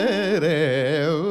é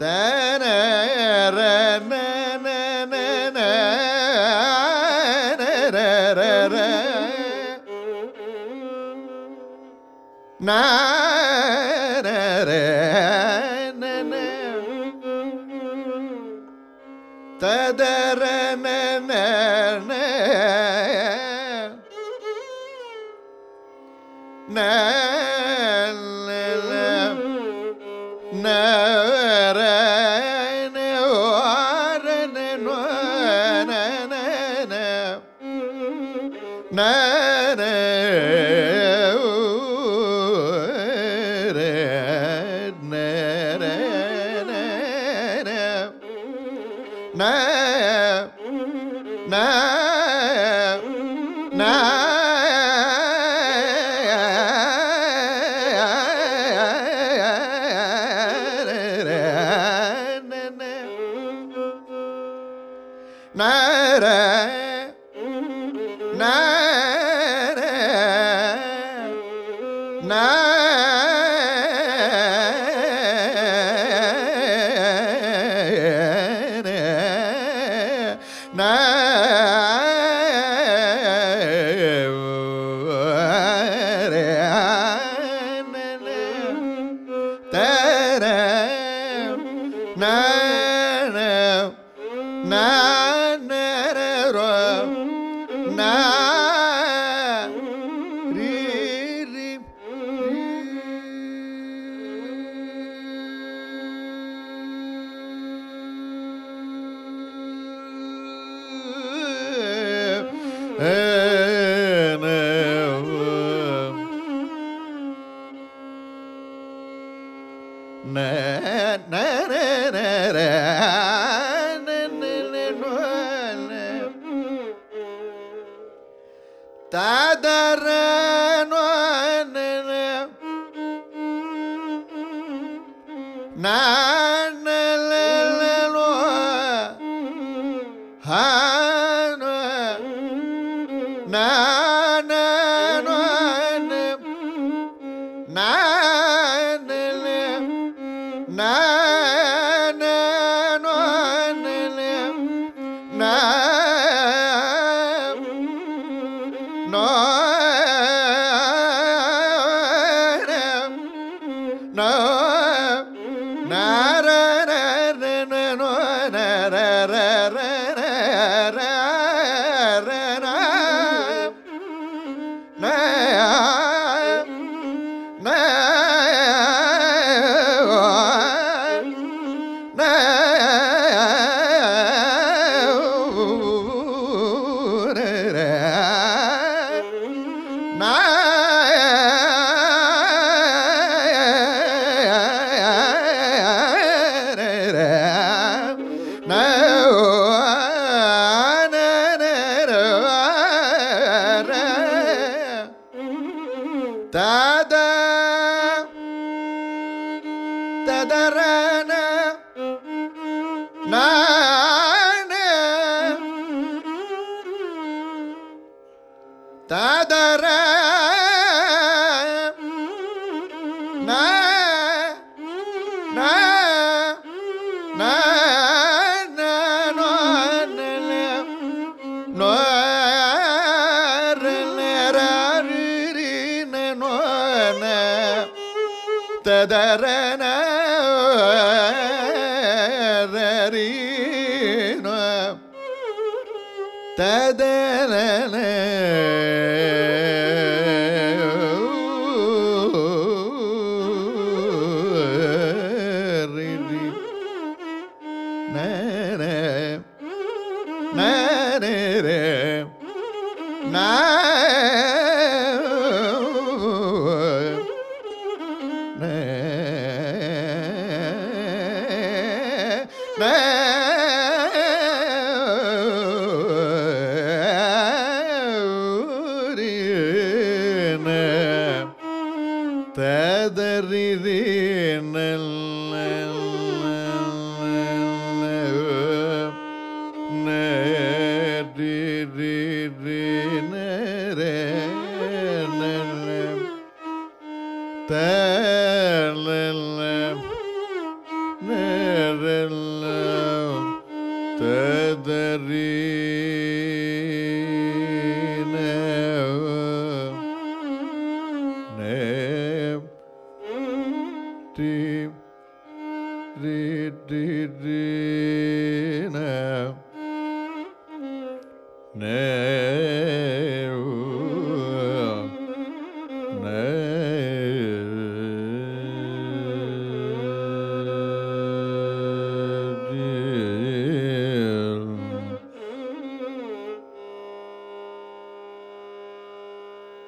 na Hey.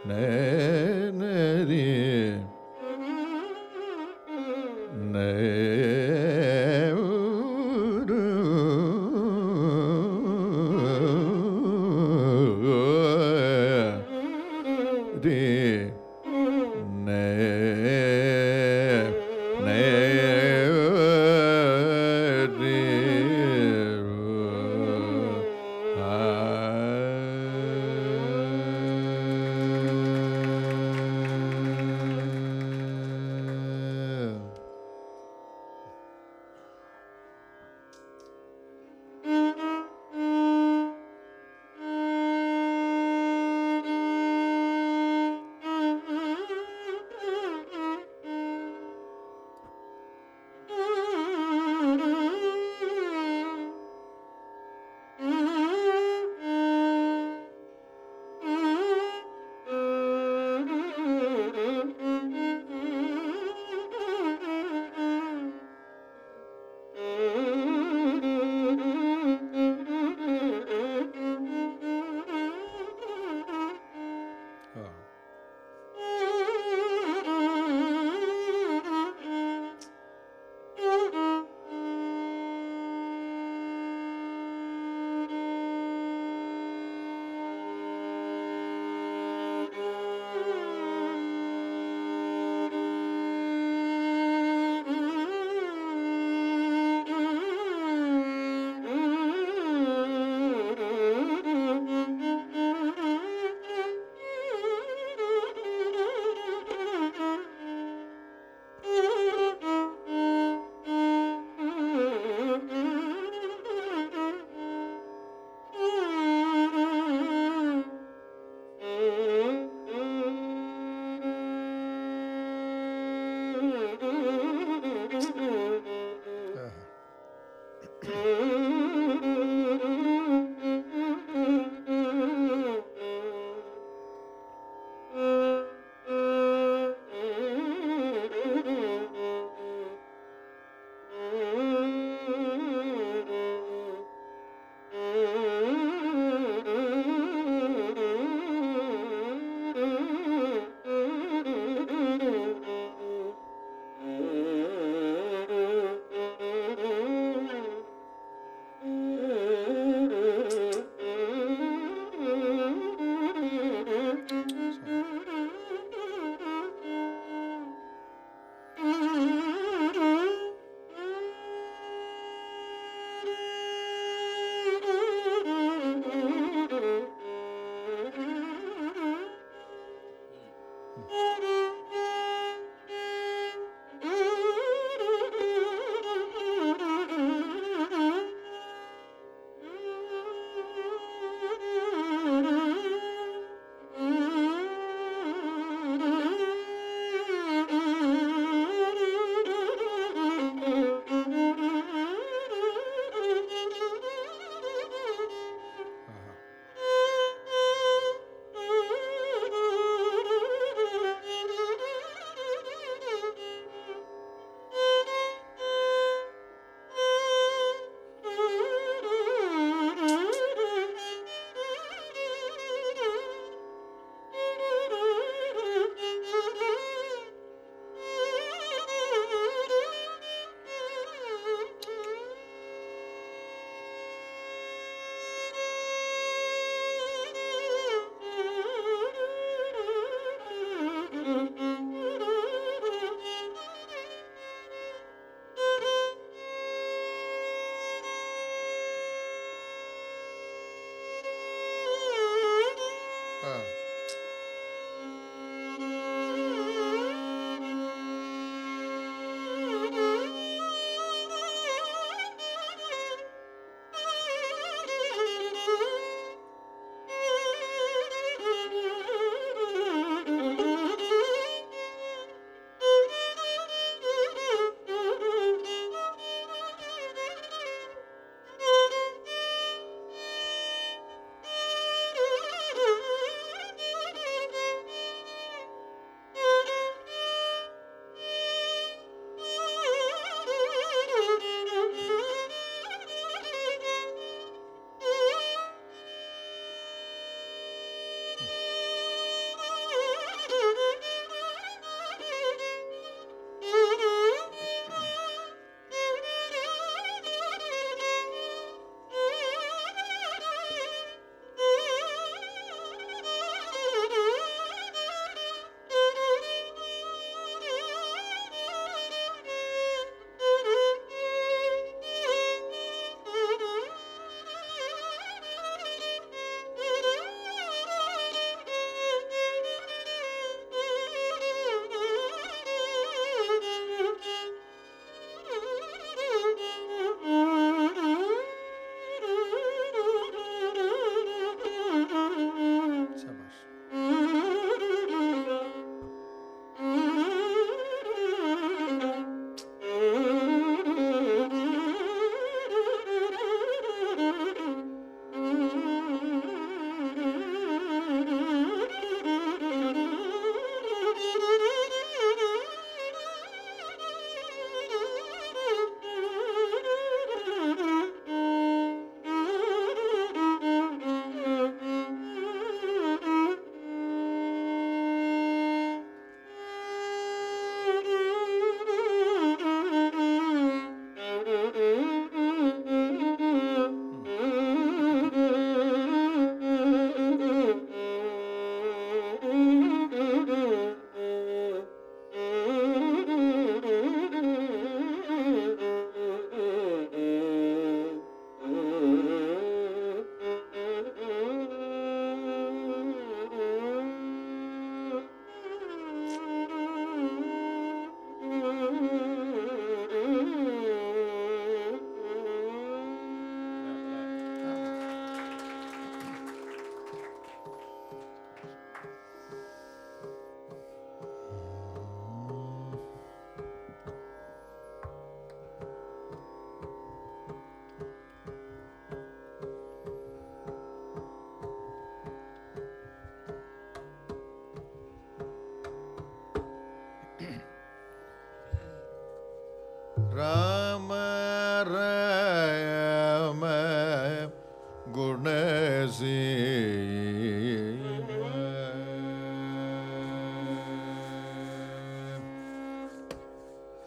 ne nerim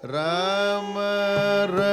Rama Rama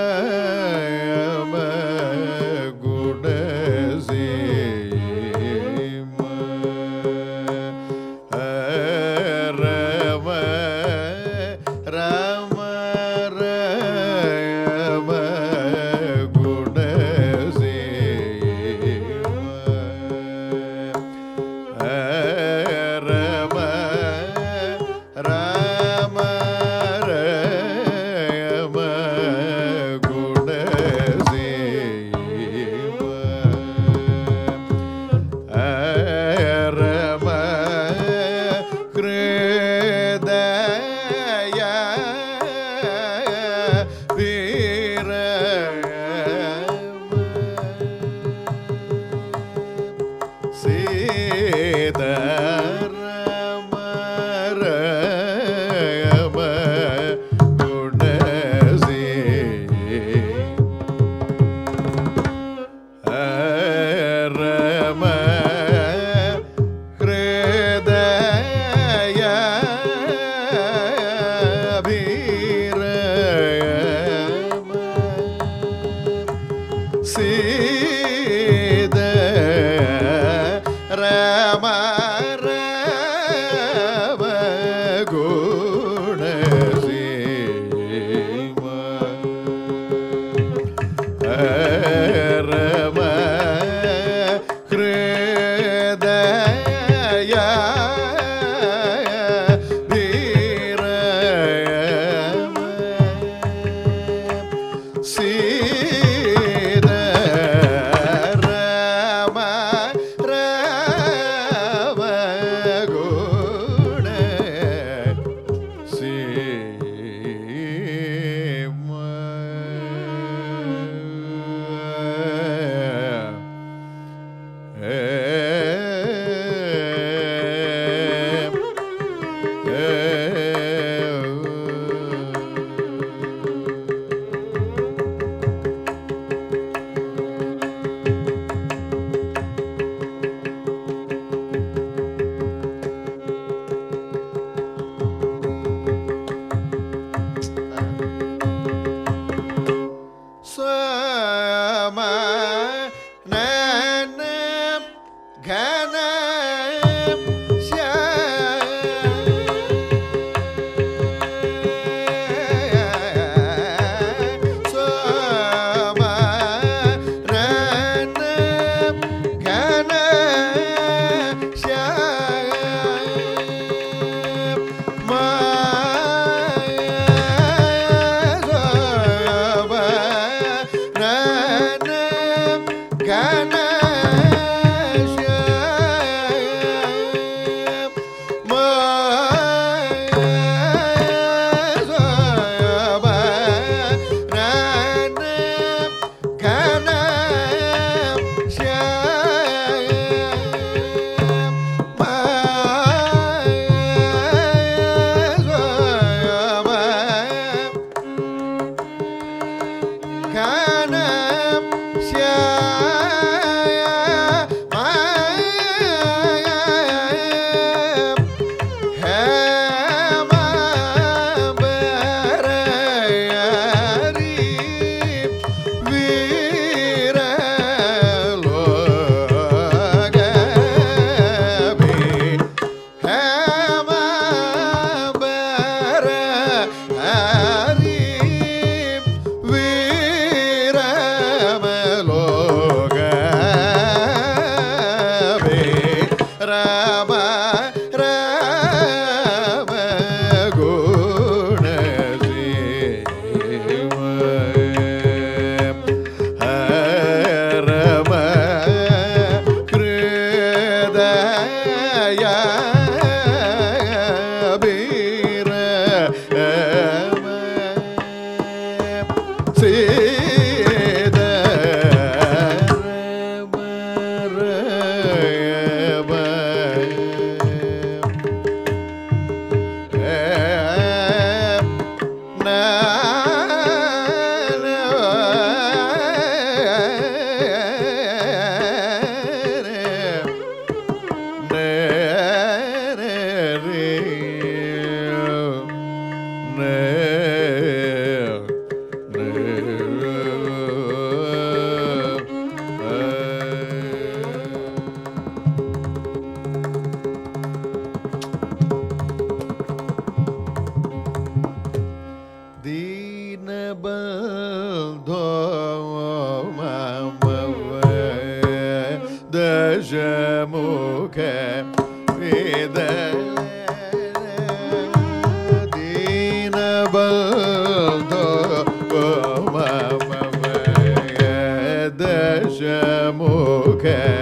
Jamuka.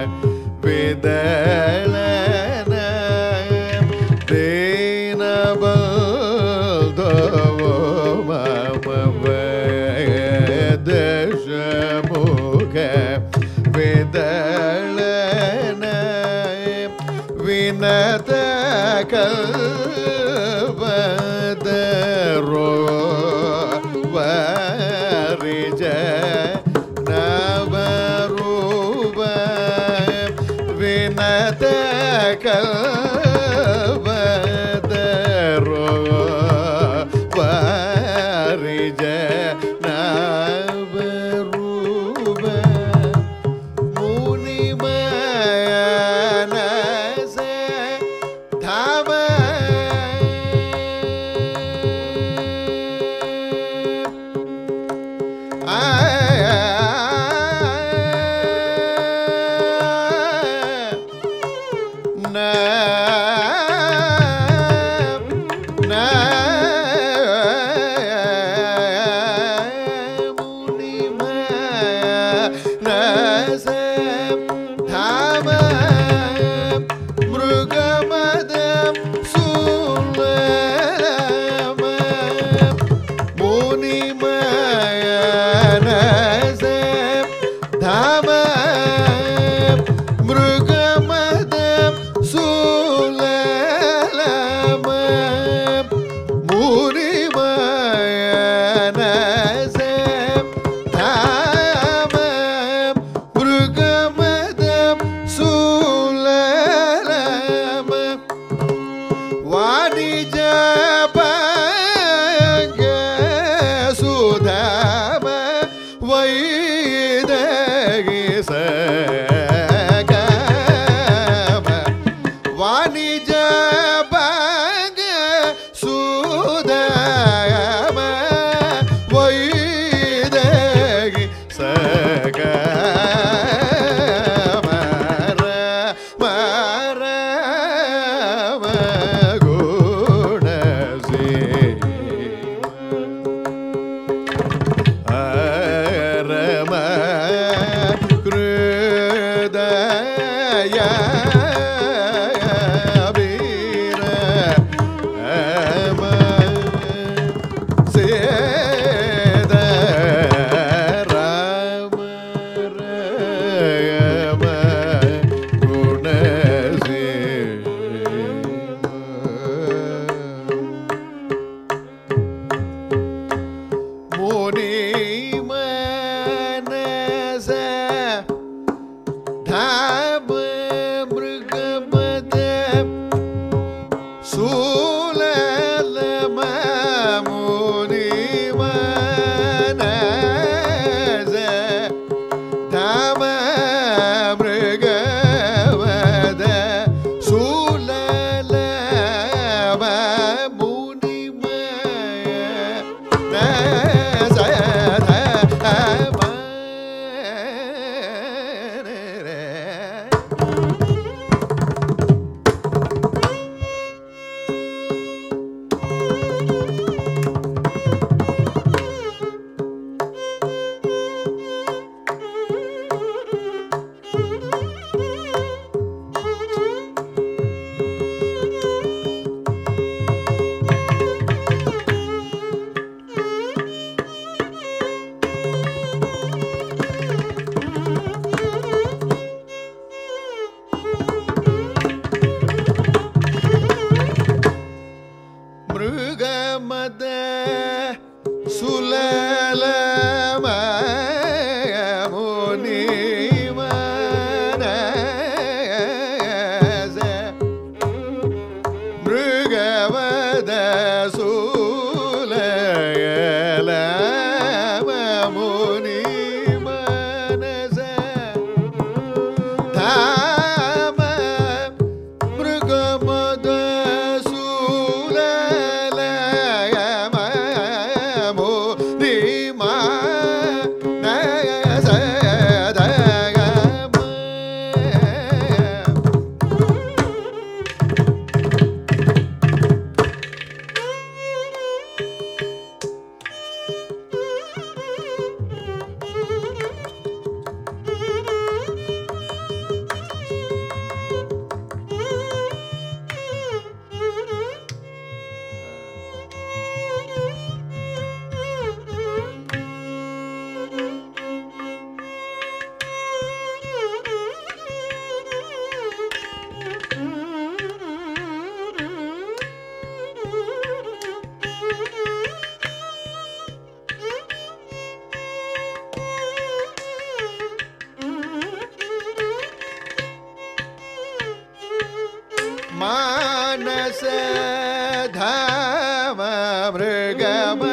Gama, Brugama.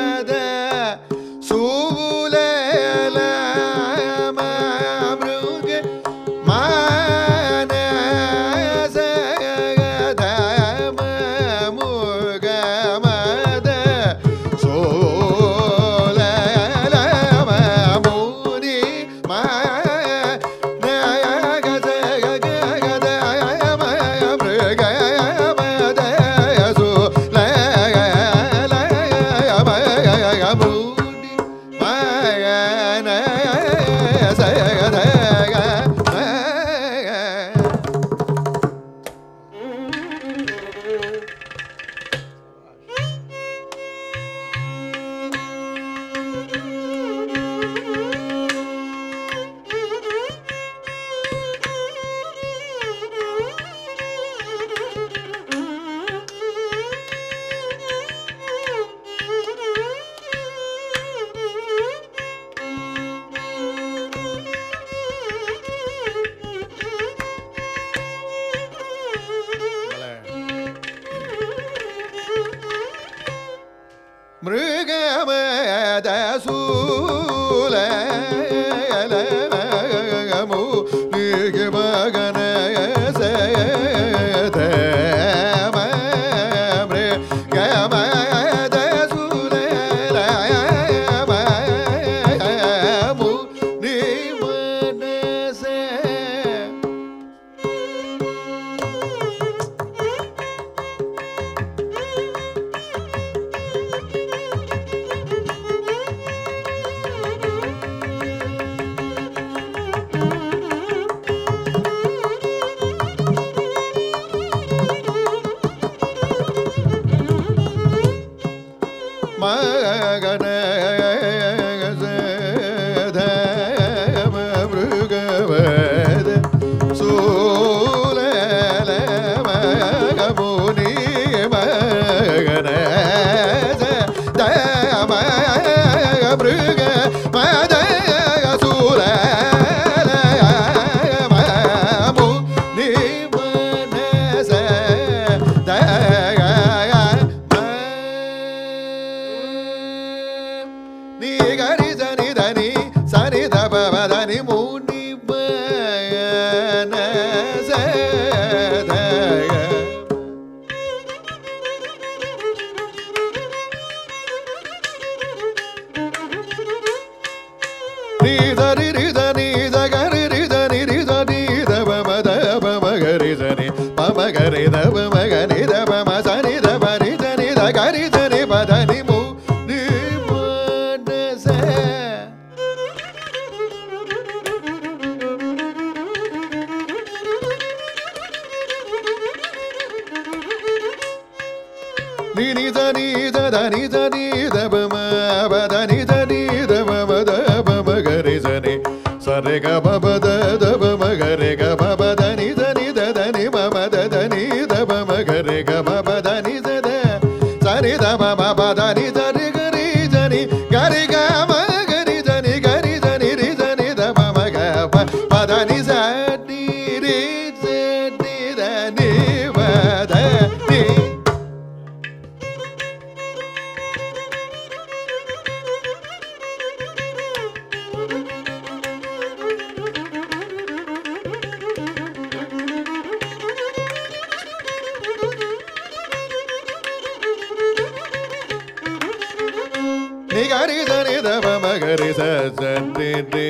Sri Sri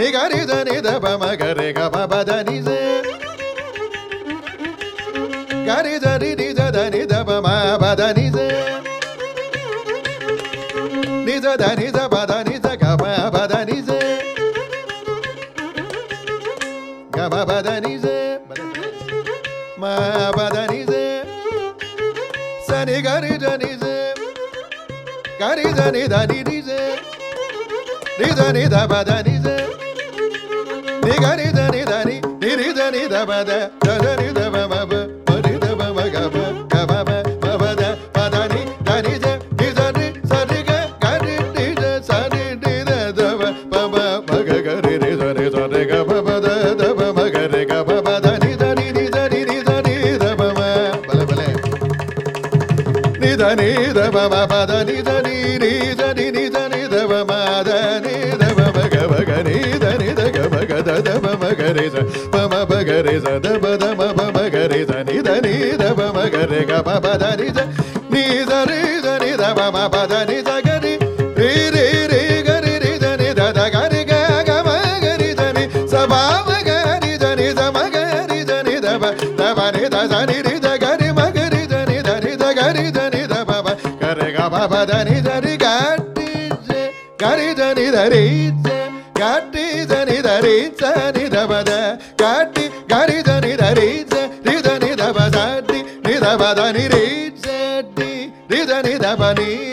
Ni gari dani da ba ma ga re ga ba ba dani za Gari dani ni da dani da ba ma ba dani za Ni da dani da ba dani da ga ba ba dani za Ga ba ba dani za Ma ba dani za Sani gari dani za Gari dani dani ni za Ni dani da ba dani za Ni gari dani dani Ni ni dani da ba da Da dani da ba ma ba Ba ni da ba ma ga ba Ga ba ba ba ba da Ba dani dani za Ni dani sa ni ga Gari ni da sa ni ni da da ba Ba ba ba ga ga ri ri sa ni sa ni ga ba ba da da ba ma ga ri ga ba ba da ni da ni ni da ni ni da ni da ba ma Bale bale ni da ni da ba ba ba da ni da ni ni da ni ni da ba ga re sa da ba da ma ba ma ga re sa ni da ni da ba ma ga re ga ba ba da ni da ni da ri da ni da ba ma ba da ni da ga ri ri ri ri ga ri ri da ni da da ga ri ga ga ma ga ri da ni sa ba ma ga ri da ni da ma ga ri da ni da ba da ba ni da sa ni ri da ga ri ma ga ri da ni da ni da ga ri da ni da ba ba ga re ga ba ba da ni da ri ga ti je ga ri da ni da ri je ga ti da ni da ri sa ni da ba da ga da